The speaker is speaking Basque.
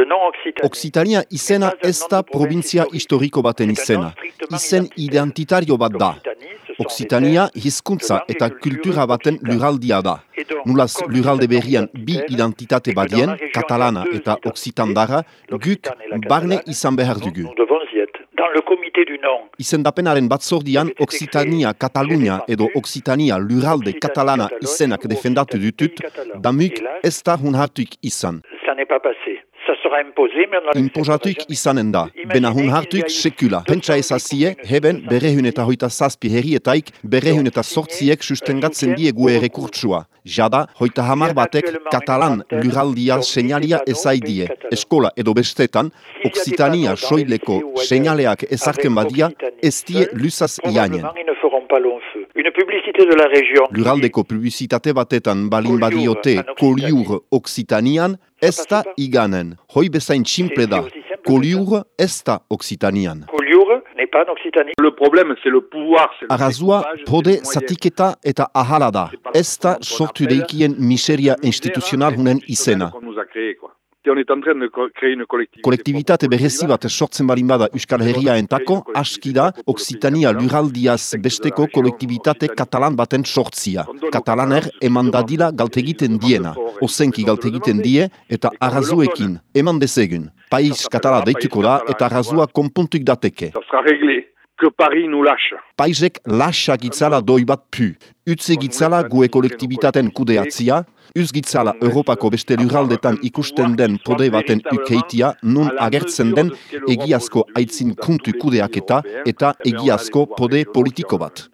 Le nom Occitanie. Occitania izena ez da provintzia historiko baten izena. Izen identitario bat da. Occitania hizkuntza eta kultura baten luraldia da. Nulaz luralde berrian bi identitate badien, katalana eta occitandara, guk barne izan behar dugu. Izendapenaren batzordian Occitania, Katalunia edo Occitania luralde katalana izenak defendatu dutut, damuk ez da hun hartuik izan. ça n'est pas passé. Sera imposé, a... Inpozatuik izanen da, bena hun hartuik sekula. Pentsa ezazie, heben berrehun eta hoita zazpi herrietaik berrehun eta sortziek sustengatzen diegu errekurtsua. Jada, hoita hamar batek katalan luraldia seinalia ezaidie. Eskola edo bestetan, Occitania soileko seinaleak ezartzen badia, ez die luzaz ianen. Une publicité de la région. Luraldeko publizitate batetan balin badiote koliur Occitanian, ez da iganen. Hoi bezain tximple da, koliur ez da Occitanian. Collioure n'est pas en Occitanie. Le problème, c'est le pouvoir. c'est le Arrazua découpage, pode zatiketa eta ahala da. Ez da sortu deikien miseria instituzional hunen izena. Qu'on nous a créé, quoi. Et on est en train de co- créer une collectivité. Kolektibitate berezi bat sortzen balin bada Euskal Herria entako, aski da Occitania luraldiaz besteko kolektibitate katalan baten sortzia. Katalaner eman dadila galtegiten diena, ozenki galtegiten die eta arrazuekin, eman dezegun. Paiz katala deituko da eta arrazua konpuntuik dateke. Que Paris nous lâche. Paizek lasa gitzala doi bat pu. Utze gitzala gue kolektibitaten kudeatzia, uz gitzala Europako beste lurraldetan ikusten den pode baten ukeitia, nun agertzen den egiazko aitzin kuntu kudeaketa eta egiazko pode politiko bat.